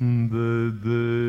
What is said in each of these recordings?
Mm, the the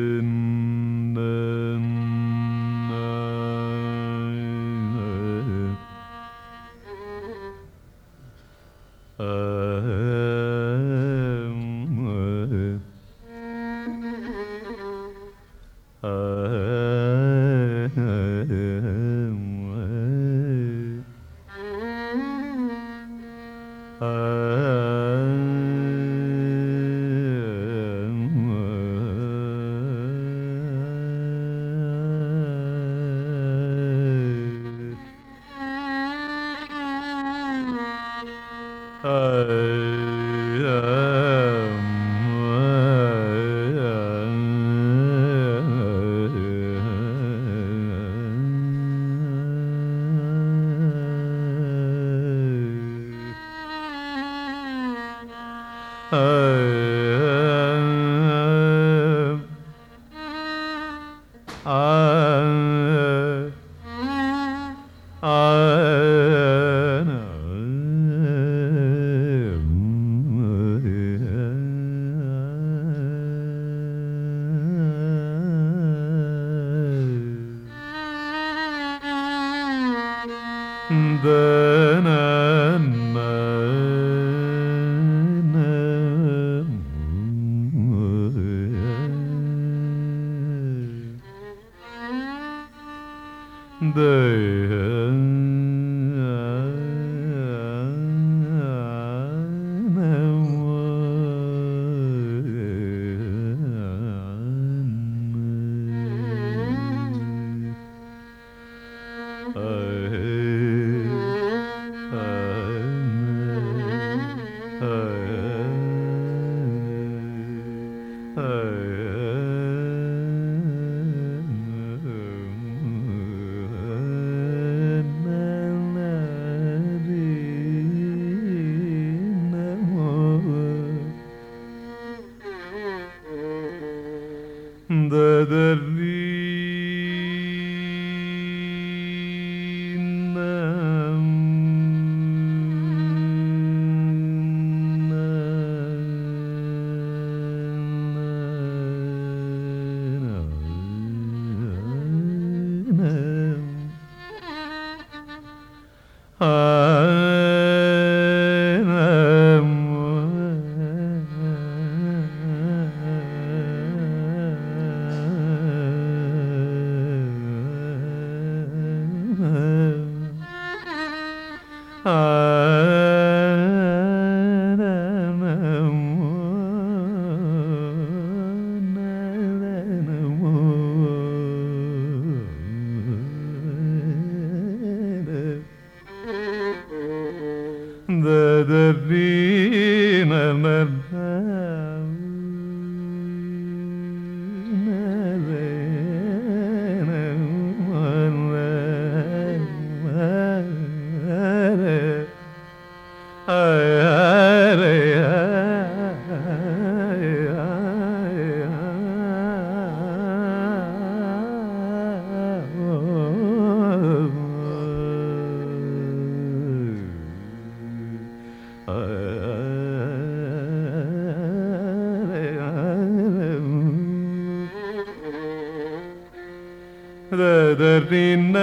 The Yadarin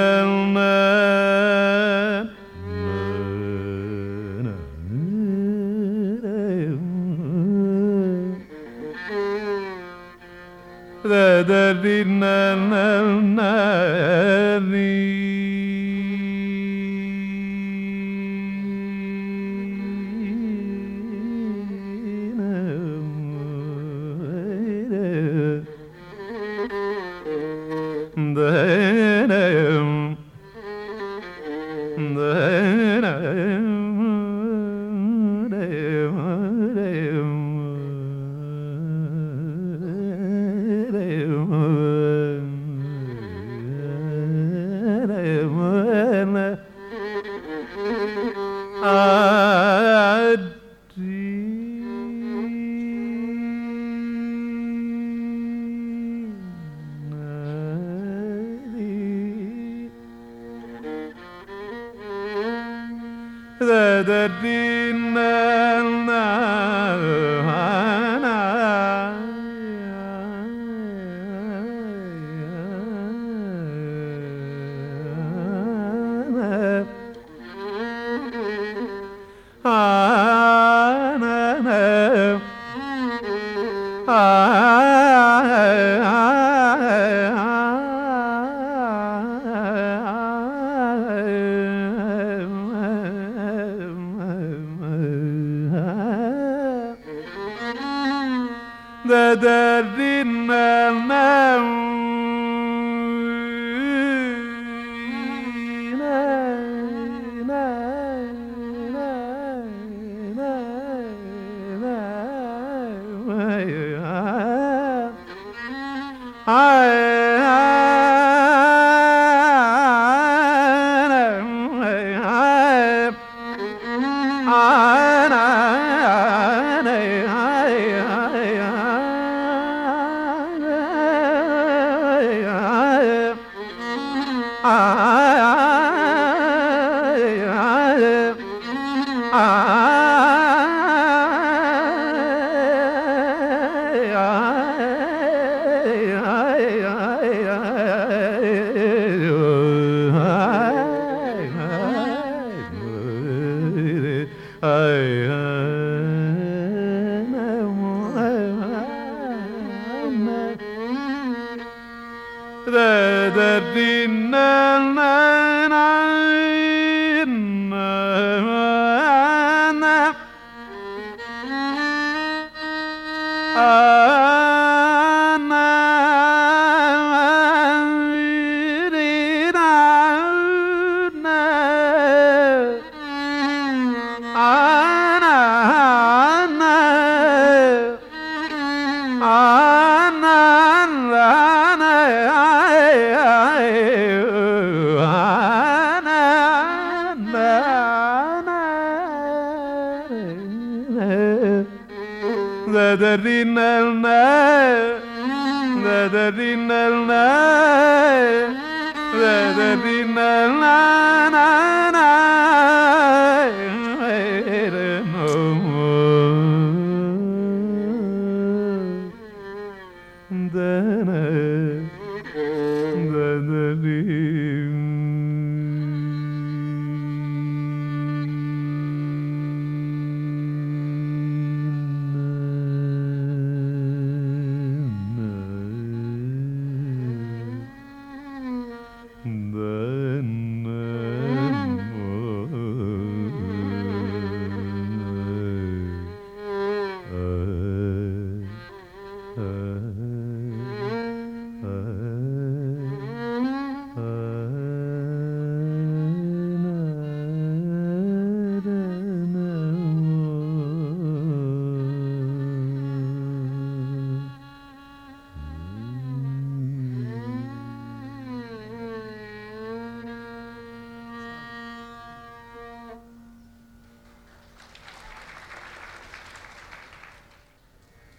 that did ده درنا الموت That din na na da da rin al na da da rin al na da da rin al na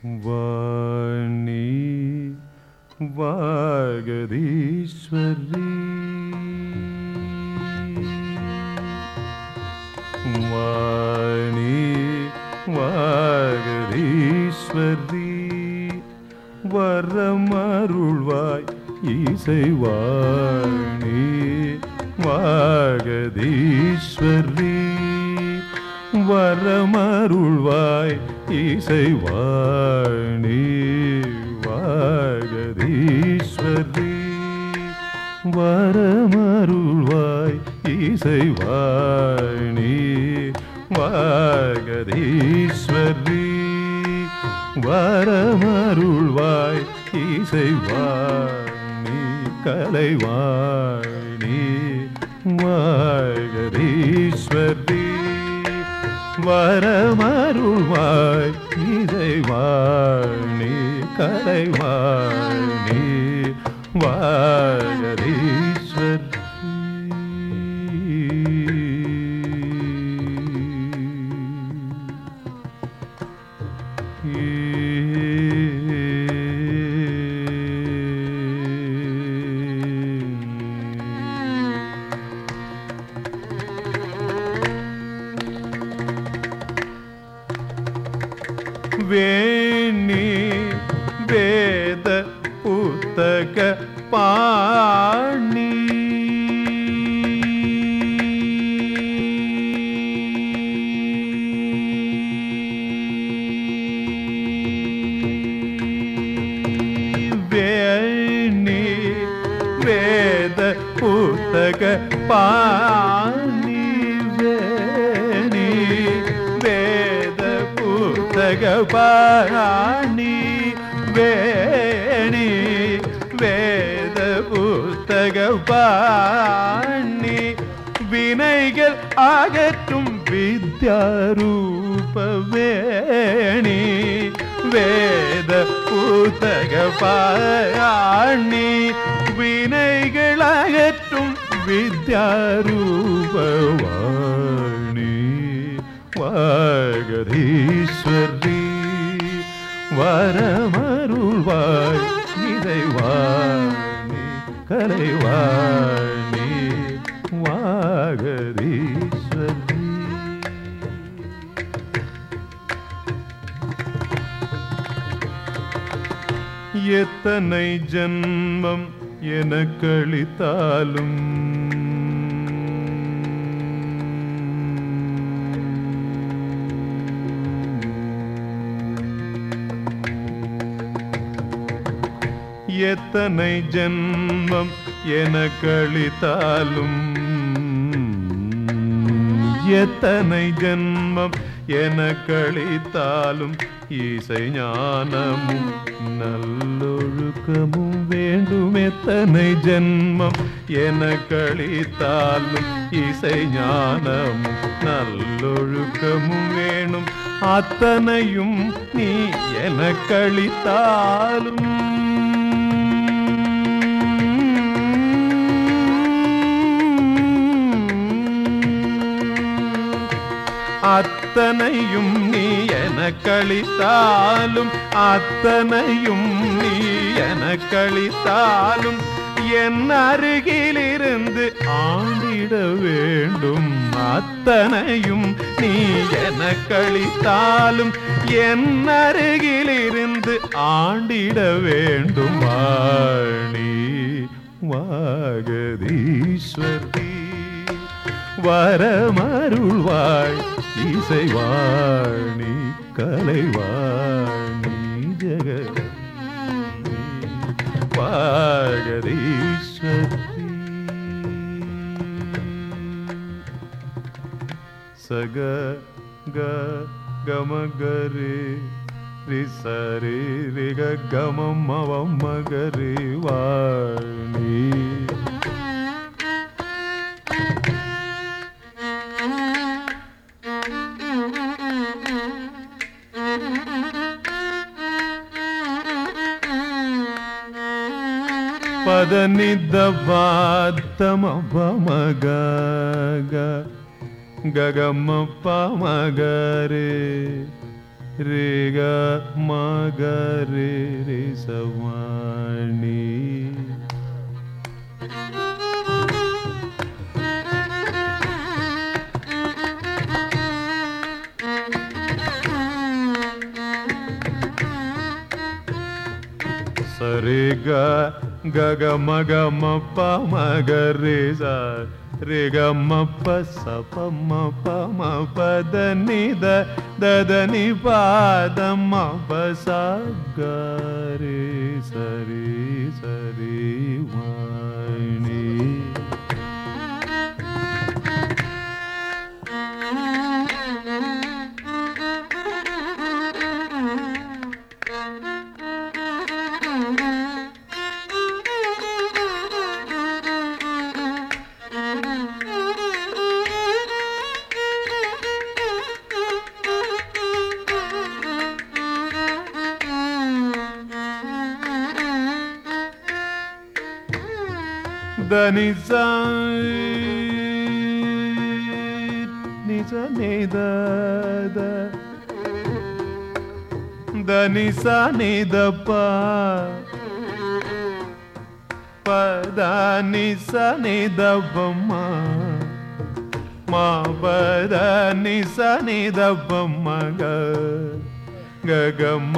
Whoa. Vani Vagadheeswari வரமருள்வாய் இசை வாணி வாகதீஸ்வரி வரமருள்வாய் இசை வாணி கலைவாணி வாகதீஸ்வரி வரமருள்வாய் இதை வாணி கலைவாணி வாகதீஸ்வரி வித்யாரூப வேணி வேத புத்தக பாணி வினைகள் அகற்றும் வித்யாரூபவாணி. வாகதீஸ்வரி வரமருள்வாய் இறைவாணி கலைவாணி. எத்தனை ஜன்மம் என கழித்தாலும் எத்தனை ஜென்மம் கழித்தாலும் எத்தனை ஜென்மம் கழித்தாலும் இசை ஞானமும் சுகமும் வேண்டும் எத்தனை ஜென்மம்? என கழித்தாலும் இசை ஞானமும் நல்லொழுக்கமும் வேணும். அத்தனையும் நீ என கழித்தாலும். அத்தனையும் நீ எனக்களித்தாலும் அத்தனையும் நீ எனக்களித்தாலும் என் அருகிலிருந்து ஆண்டிட வேண்டும். அத்தனையும் நீ எனக்களித்தாலும் என் அருகிலிருந்து ஆண்டிட வேண்டும். வாணி வாகதீஸ்வரி வரமருள்வாய். இசைவாணி கலைவாணி ஜெக பாகதீஸ்வரி சக க கமகரே ரிசரி ரிக கமம் அவம் மகரி வாணி. ಮದನಿದ್ದ ಬಾತ್ತಮ ಮಗ ಗಗಮ್ಮ ಮಗ ರೇ ರೇ ಗ ಮಗ ರೇ ರೇ ಸವಾಣಿ ಸರಿ ಗ ಗಗ ಮಗ ಮಪ್ಪ ಮಗ ರೇ ಸ ರೇ ಗ ಮಪ್ಪ ಸ ಪ ಮ ಪ ಮ ಪ ದ ನಿ ದ ದ ದ ನಿ ಪ ದ ಮ ಪ ಸ ಗ ರೇ ಸರಿ ಸರಿ ವಾಣಿ దని సా నిజ నిద దని సా నిద ప పద ని స నిద బమ్మ మా పద ని స నిద బమ్మ గ గగమ్మ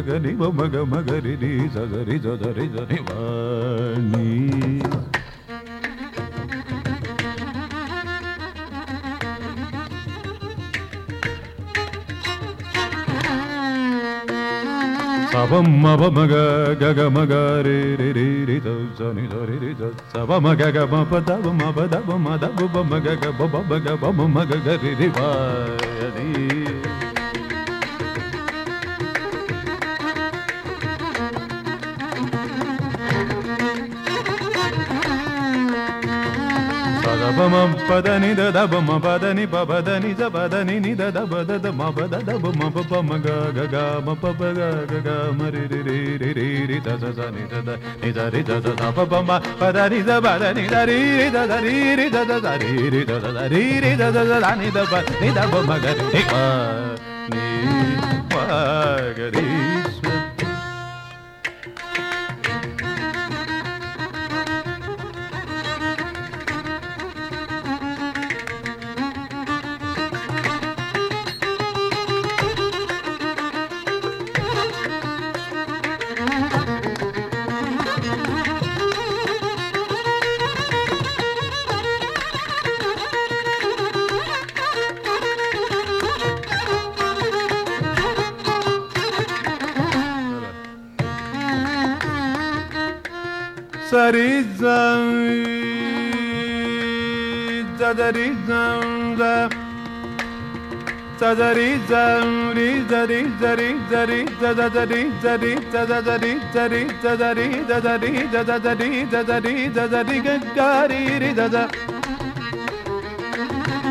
జగని మగ మగరి జగరి జగరి జదరి జరి వాణి. సవమ్మ మగ గగ మగ రే రే రే రే దని రి రి సవమ గగ మప దవ మప దవ మద బమ గగ బమ గగ మగ గరి రి వాయని దబమ పదని దబమ పదని పదని జబదని ని దబ దద మబ దబ మబ పమ గ గ గ మ ప ప గ గ గ మ రి రి రి రి రి రి ద ద ద ని ద ద ని ద రి ద ద ద ప ప మ ప ద రి ద బ ద ని ద రి రి ద ద రి రి ద ద ద రి రి ద ద ద రి రి ద ద ద ద ని ద బ ని ద బ మ గ రి ప ని ప గ రి darizam dadarizam da dadarizam ri dari dari dari dadari dari dadari dari dadari dadari dadari dadari dadari dadari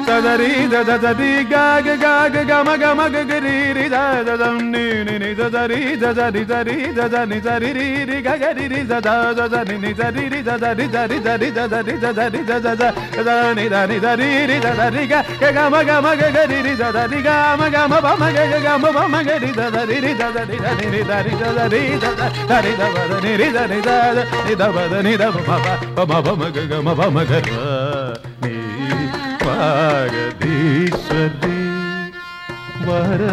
ப க ரி ஸ்வ சரி சதரி சதரி சரி சரி சரி சரி சதரி சரி சதரி சரி சதரி சதரி சதரி சதரி சதரி கரி சத சதரி சதரி காக காக கம கம கரி ரி ததம் நீ நி நி சதரி சதரி சரி சதனி சரி ரி ரி கரி ரி சத சதனி நி சரி ரி சதரி சரி சரி சதரி சதரி சத சதனி தனி சரி ரி சதரி க கம கம கரி ரி சதரி கம கம பம க கம பம கரி சதரி ரி சதரி தனி ரி சரி சதரி சத சரி தபத நி ரி சரி சத நி தபத நி தப பம பம பம க கம பம கர நீ वर